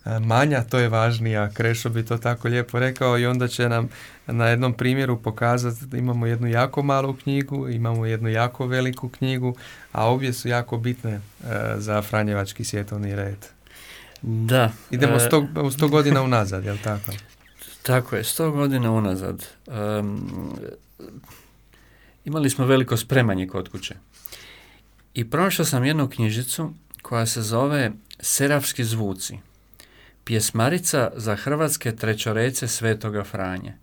e, manja, to je važnija. Krešo bi to tako lijepo rekao i onda će nam na jednom primjeru pokazati da imamo jednu jako malu knjigu, imamo jednu jako veliku knjigu, a obje su jako bitne e, za Franjevački svjetovni red. Da. Idemo e, sto, sto godina unazad, jel tako? Tako je, sto godina unazad. Em, imali smo veliko spremanje kod kuće. I pronašao sam jednu knjižicu koja se zove Serafski zvuci. Pjesmarica za hrvatske trećorece Svetoga Franje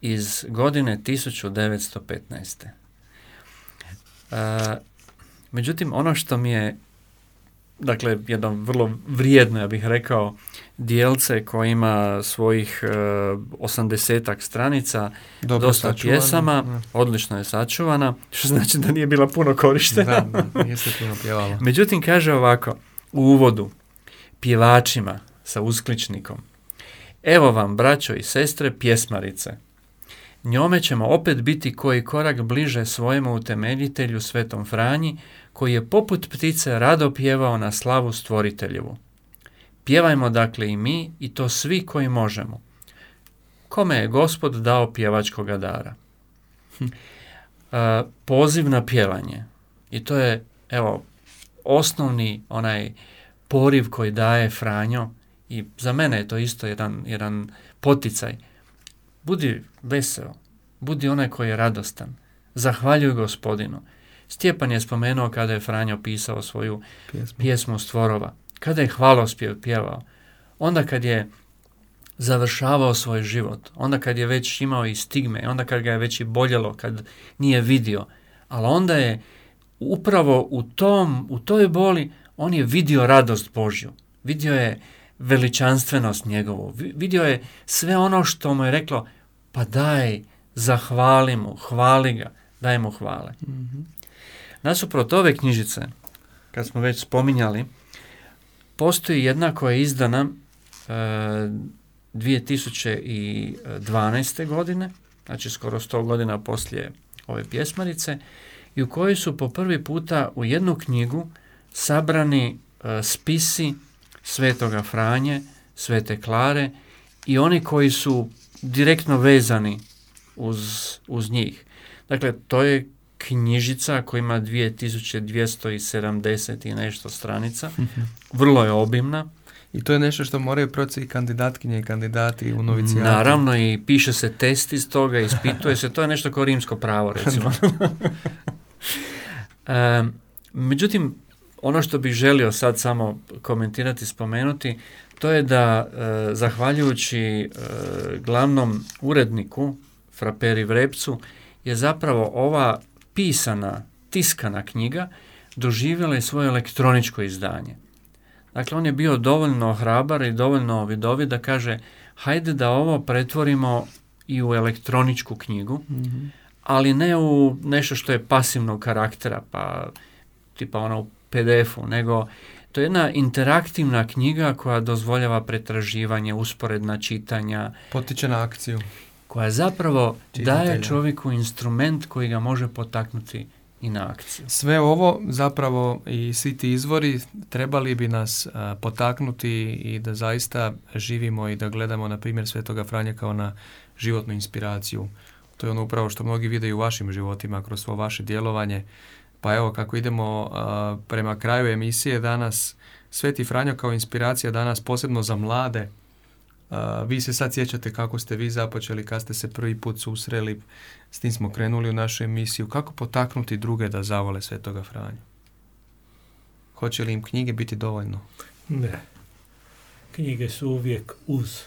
iz godine 1915. E, međutim, ono što mi je dakle, jedno vrlo vrijedno, ja bih rekao, dijelce koje ima svojih osamdesetak stranica, Dobro dosta sačuvano. pjesama, odlično je sačuvana, što znači da nije bila puno korištena. Da, da, nije se puno. <laughs> Međutim, kaže ovako, u uvodu, pjevačima, sa uskličnikom. Evo vam, braćo i sestre, pjesmarice. Njome ćemo opet biti koji korak bliže svojemu utemeljitelju Svetom Franji, koji je poput ptice rado pjevao na slavu stvoriteljevu. Pjevajmo dakle i mi i to svi koji možemo. Kome je gospod dao pjevačkoga dara? Hm. poziv na pjevanje. I to je, evo, osnovni onaj poriv koji daje Franjo i za mene je to isto jedan, jedan poticaj. Budi veseo, budi onaj koji je radostan. Zahvaljuj gospodinu. Stjepan je spomenuo kada je Franjo pisao svoju pjesmu, pjesmu Stvorova. Kada je hvalospjev pjevao. Onda kad je završavao svoj život. Onda kad je već imao i stigme. Onda kad ga je već i boljelo. Kad nije vidio. Ali onda je upravo u, tom, u toj boli on je vidio radost Božju. Vidio je veličanstvenost njegovu. Vidio je sve ono što mu je reklo pa daj, zahvali mu, hvali ga, daj mu hvale. Mm-hmm. Nasuprot ove knjižice, kad smo već spominjali, postoji jedna koja je izdana e, 2012. godine, znači skoro 100 godina poslije ove pjesmarice, i u kojoj su po prvi puta u jednu knjigu sabrani e, spisi Svetoga Franje, Svete Klare i oni koji su direktno vezani uz, uz njih. Dakle, to je knjižica koja ima 2270 i nešto stranica. Vrlo je obimna. I to je nešto što moraju proći i kandidatkinje i kandidati u novicijatu. Naravno i piše se test iz toga, ispituje se, to je nešto kao rimsko pravo recimo. <laughs> <laughs> e, međutim, ono što bih želio sad samo komentirati, spomenuti, to je da e, zahvaljujući e, glavnom uredniku Fraperi Vrepcu je zapravo ova pisana, tiskana knjiga doživjela i svoje elektroničko izdanje. Dakle, on je bio dovoljno hrabar i dovoljno vidovi da kaže hajde da ovo pretvorimo i u elektroničku knjigu, mhm. ali ne u nešto što je pasivnog karaktera, pa tipa ono u PDF-u, nego to je jedna interaktivna knjiga koja dozvoljava pretraživanje, usporedna čitanja. Potiče na akciju. Koja zapravo daje čovjeku instrument koji ga može potaknuti i na akciju. Sve ovo zapravo i svi ti izvori trebali bi nas potaknuti i da zaista živimo i da gledamo na primjer Svetoga Franja kao na životnu inspiraciju. To je ono upravo što mnogi vide i u vašim životima kroz svo vaše djelovanje pa evo kako idemo prema kraju emisije danas, Sveti Franjo kao inspiracija danas posebno za mlade. Vi se sad sjećate kako ste vi započeli, kad ste se prvi put susreli, s tim smo krenuli u našu emisiju. Kako potaknuti druge da zavole Svetoga Franju? Hoće li im knjige biti dovoljno? Ne. Knjige su uvijek uz.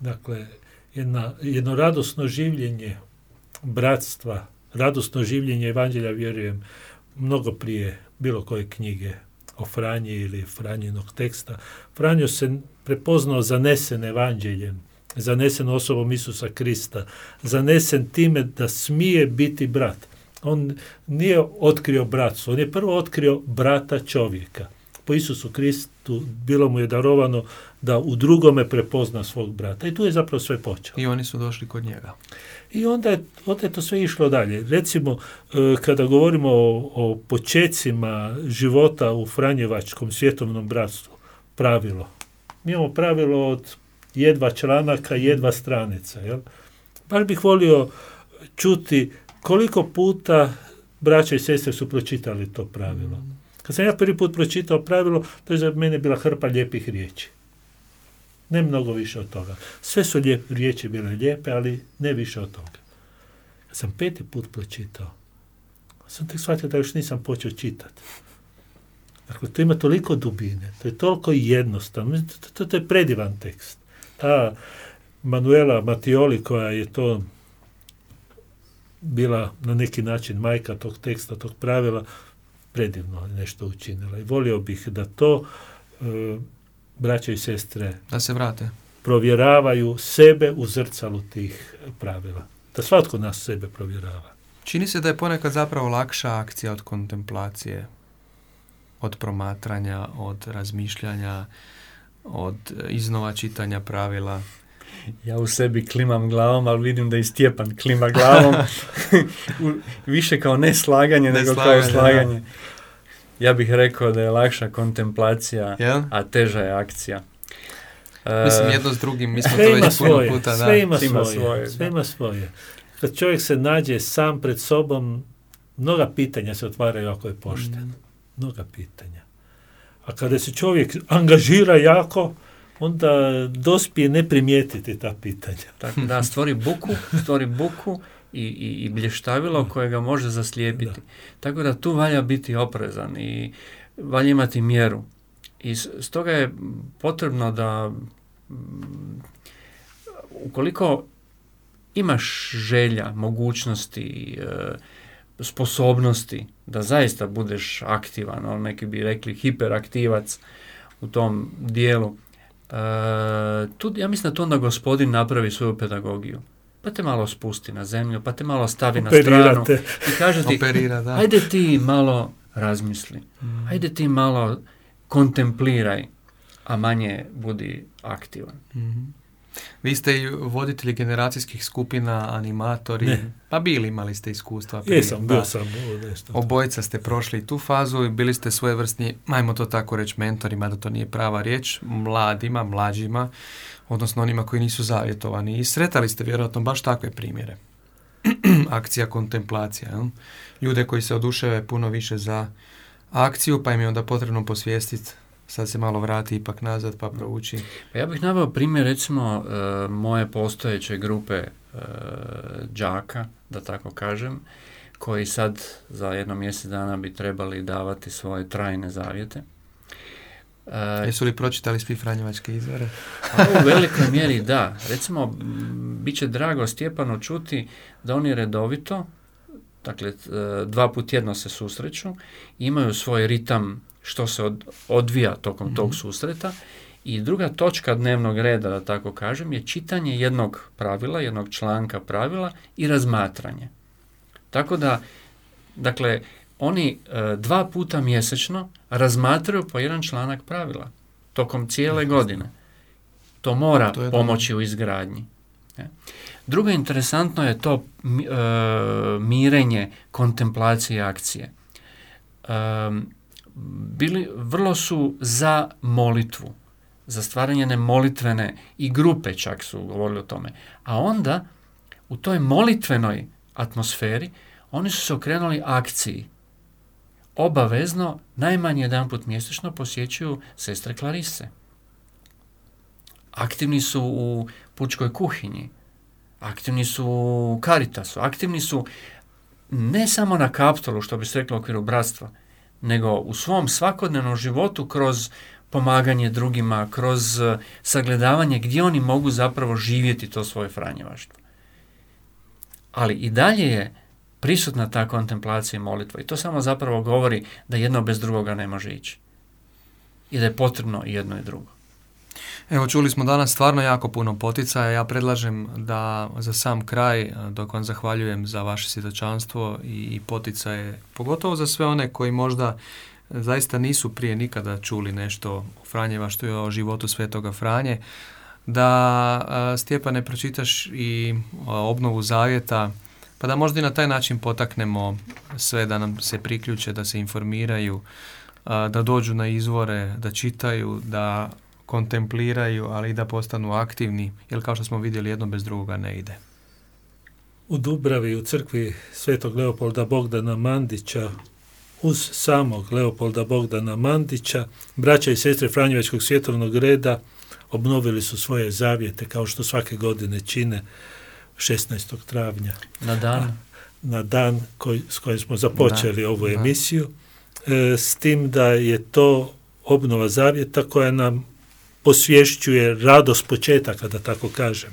Dakle, jedna, jedno radosno življenje bratstva, radosno življenje evanđelja, vjerujem, mnogo prije bilo koje knjige o Franji ili Franjinog teksta. Franjo se prepoznao zanesen evanđeljem, zanesen osobom Isusa Krista, zanesen time da smije biti brat. On nije otkrio bratstvo, on je prvo otkrio brata čovjeka. Po Isusu Kristu bilo mu je darovano da u drugome prepozna svog brata. I tu je zapravo sve počelo. I oni su došli kod njega. I onda onda je to sve išlo dalje. Recimo, e, kada govorimo o, o počecima života u Franjevačkom svjetovnom bratstvu, pravilo. Mi imamo pravilo od jedva članaka, jedva stranica. Jel? Bar bih volio čuti koliko puta braća i sestre su pročitali to pravilo. Kad sam ja prvi put pročitao pravilo, to je za mene bila hrpa lijepih riječi. Ne mnogo više od toga. Sve su lijep, riječi bile lijepe, ali ne više od toga. Kad sam peti put pročitao, sam tek shvatio da još nisam počeo čitati. Dakle, to ima toliko dubine, to je toliko jednostavno, to, to, je predivan tekst. Ta Manuela Matioli koja je to bila na neki način majka tog teksta, tog pravila, predivno nešto učinila. I volio bih da to e, braće i sestre da se vrate provjeravaju sebe u zrcalu tih pravila. Da svatko nas sebe provjerava. Čini se da je ponekad zapravo lakša akcija od kontemplacije, od promatranja, od razmišljanja. od iznova čitanja pravila? Ja u sebi klimam glavom, ali vidim da i Stjepan klima glavom. <laughs> <laughs> U- Više kao ne slaganje, nego kao Neslaganje, da. Ja bih rekao da je lakša kontemplacija, Jel? a teža je akcija. Mislim, E, jedno s drugim, mi smo Sve to ima već puno svoje, puta, da. sve ima Ima svoje, svoje, sve da. ima svoje. Kad čovjek se nađe sam pred sobom, mnoga pitanja se otvaraju ako je pošten. Mm. Mnoga pitanja. A kada se čovjek angažira jako, onda dospije ne primijetiti ta pitanja. Tako da, stvori buku, stvori buku i, i, i blještavilo koje ga može zaslijepiti. Tako da tu valja biti oprezan i valja imati mjeru. I stoga je potrebno da mm, ukoliko imaš želja, mogućnosti, e, sposobnosti da zaista budeš aktivan, ono neki bi rekli hiperaktivac u tom dijelu, e, tu, ja mislim da to onda gospodin napravi svoju pedagogiju. Pa te malo spusti na zemlju, pa te malo stavi na stranu Operirate. i kaže ti, Operira, da. ajde ti malo razmisli, ajde ti malo kontempliraj, a manje budi aktivan. Mhm. Vi ste i voditelji generacijskih skupina, animatori, Ne. pa bili imali ste iskustva. prije, Jesam, bio sam u nešto. Obojica ste prošli tu fazu i bili ste svojevrsni, ajmo to tako reći, mentorima, da to nije prava riječ, mladima, mlađima, odnosno onima koji nisu zavjetovani. I sretali ste vjerojatno baš takve primjere. <clears throat> Akcija kontemplacija. Jel? Ljude koji se oduševe puno više za akciju, pa im je onda potrebno posvijestiti, sad se malo vrati ipak nazad pa prouči. Pa ja bih naveo primjer recimo e, moje postojeće grupe e, đaka, da tako kažem, koji sad za jedno mjesec dana bi trebali davati svoje trajne zavjete. E, Jesu li pročitali svi Franjevačke izvore? A u velikoj mjeri da. Recimo, bit će drago Stjepanu čuti da oni redovito, dakle e, dva put tjedno se susreću, imaju svoj ritam što se od- odvija tokom tog susreta i druga točka dnevnog reda, da tako kažem, je čitanje jednog pravila, jednog članka pravila i razmatranje. Tako da, dakle, oni e, dva puta mjesečno razmatraju po jedan članak pravila tokom cijele godine. To mora To pomoći u izgradnji. ne. Drugo interesantno je to e, mirenje kontemplacije akcije. Em, bili, vrlo su za molitvu, za stvaranje jedne molitvene i grupe čak su govorili o tome. A onda u toj molitvenoj atmosferi oni su se okrenuli akciji. Obavezno, najmanje jedanput mjesečno posjećuju sestre Klarise. Aktivni su u pučkoj kuhinji, aktivni su u Caritasu, aktivni su ne samo na kaptolu, što bi se reklo u okviru bratstva, nego u svom svakodnevnom životu kroz pomaganje drugima, kroz eh, sagledavanje gdje oni mogu zapravo živjeti to svoje franjevaštvo. Ali i dalje je prisutna ta kontemplacija i molitva i to samo zapravo govori da jedno bez drugoga ne može ići. I da je potrebno jedno i drugo. Evo, čuli smo danas stvarno jako puno poticaja. Ja predlažem da za sam kraj, e, dok vam zahvaljujem za vaše svjedočanstvo i, i poticaje, pogotovo za sve one koji možda zaista nisu prije nikada čuli nešto o Franjevaštvu i o životu Svetoga Franje, da e, Stjepane pročitaš i e, obnovu zavjeta, pa da možda i na taj način potaknemo sve da nam se priključe, da se informiraju, da dođu na izvore, da čitaju, da kontempliraju, ali i da postanu aktivni, jer kao što smo vidjeli, jedno bez drugoga ne ide. U Dubravi, u crkvi svetog Leopolda Bogdana Mandića, uz samog Leopolda Bogdana Mandića, braća i sestre Franjevačkog svjetovnog reda obnovili su svoje zavjete, kao što svake godine čine 16. travnja, Na dan na dan koji, s kojim smo započeli Da, ovu da. emisiju, e, s tim da je to obnova zavjeta koja nam posvješćuje radost početaka, da tako kažem.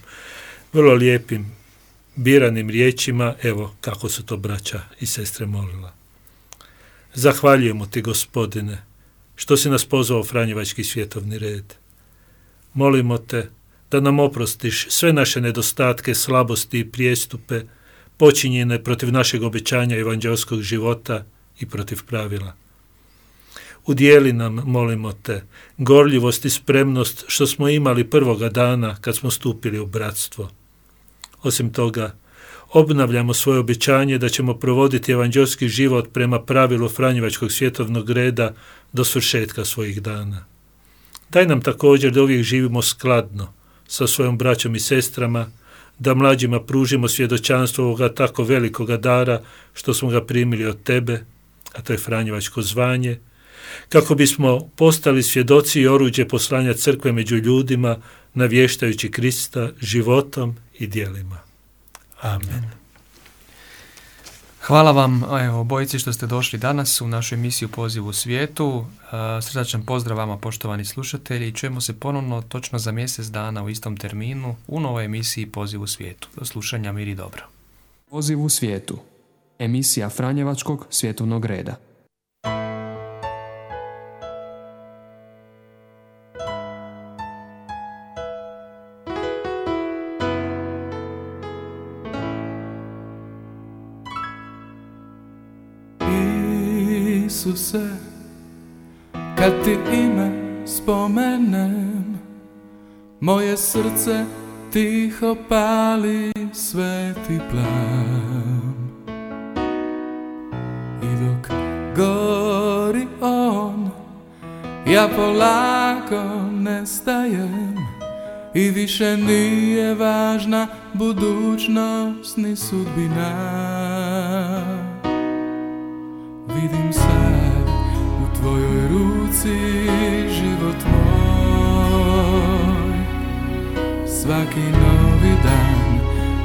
Vrlo lijepim biranim riječima, evo kako su to braća i sestre molila. Zahvaljujemo ti, gospodine, što si nas pozvao u Franjevački svjetovni red. Molimo te da nam oprostiš sve naše nedostatke, slabosti i prijestupe, počinjene protiv našeg obećanja evanđelskog života i protiv pravila. Udijeli nam, molimo te, gorljivost i spremnost što smo imali prvoga dana kad smo stupili u bratstvo. Osim toga, obnavljamo svoje obećanje da ćemo provoditi evanđelski život prema pravilu Franjevačkog svjetovnog reda do svršetka svojih dana. Daj nam također da uvijek živimo skladno sa svojom braćom i sestrama, da mlađima pružimo svjedočanstvo ovoga tako velikoga dara što smo ga primili od tebe, a to je Franjevačko zvanje, kako bismo postali svjedoci i oruđe poslanja crkve među ljudima, navještajući Krista životom i dijelima. Amen. Hvala vam, evo, bojici što ste došli danas u našu emisiju Poziv u svijetu. E, srdačan pozdrav vama, poštovani slušatelji. Čujemo se ponovno točno za mjesec dana u istom terminu u novoj emisiji Poziv u svijetu. Do slušanja, mir i dobro. Poziv u svijetu. Emisija Franjevačkog svjetovnog reda. Kad ti ime spomenem, moje srce tiho pali sveti plan. I dok gori on, ja polako nestajem i više nije važna budućnost ni sudbina vidim sad u tvojoj ruci život moj. Svaki novi dan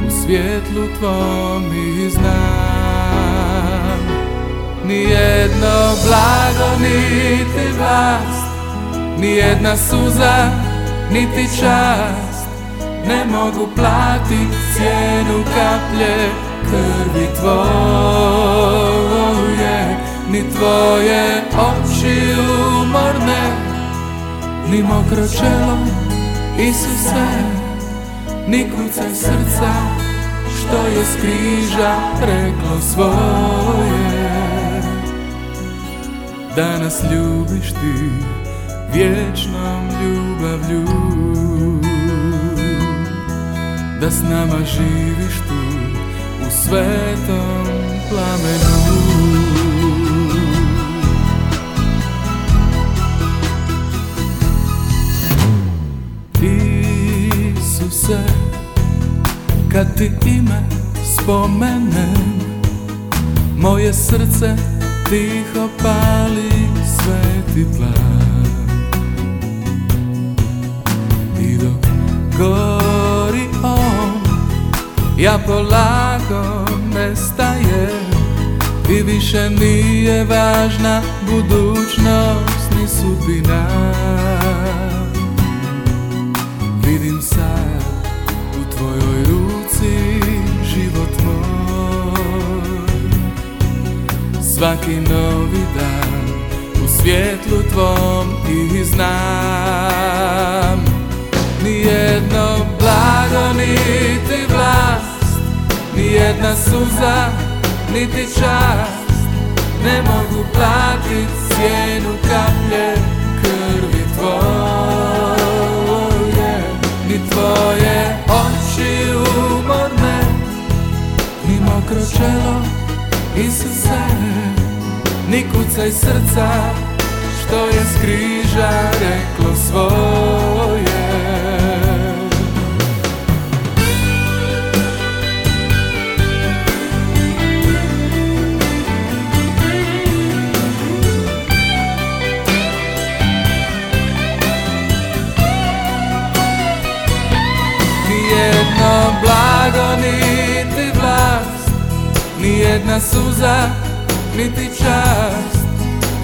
u svjetlu tvom i znam. Nijedno blago niti vlast Nijedna suza niti čast Ne mogu platit cijenu kaplje krvi tvoje ni tvoje oči umorne, ni mokro čelo, Isuse, ni kucaj srca, što je s križa reklo svoje. Da nas ljubiš ti vječnom ljubavlju, da s nama živiš tu u svetom kad ti ime spomenem Moje srce tiho pali sveti plan. I dok gori on Ja polako nestajem I više nije važna budućnost ni sudbina Svaki novi dan u svjetlu tvom i znam. Nijedno blago niti vlast Nijedna suza niti čast Ne mogu platit cijenu kaplje krvi tvoje. Ni tvoje oči umorne Ni mokro čelo Isuse Ni kucaj srca Što je s križa reklo svoje. Nijedno blago niti vlast Nijedna suza niti čast.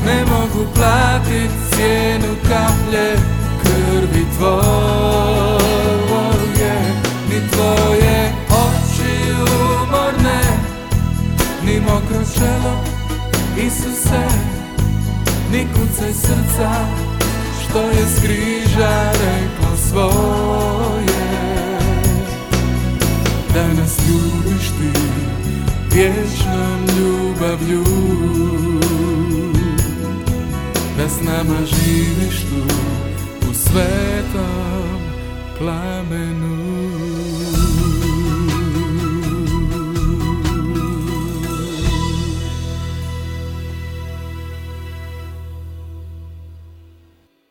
Ne mogu platit cijenu kaplje krvi tvoje Ni tvoje oči umorne Ni mokro čelo Isuse Ni kucaj srca Što je s križa reklo svoje. Da nas ljubiš ti vječnom s nama živiš tu u svetom plamenu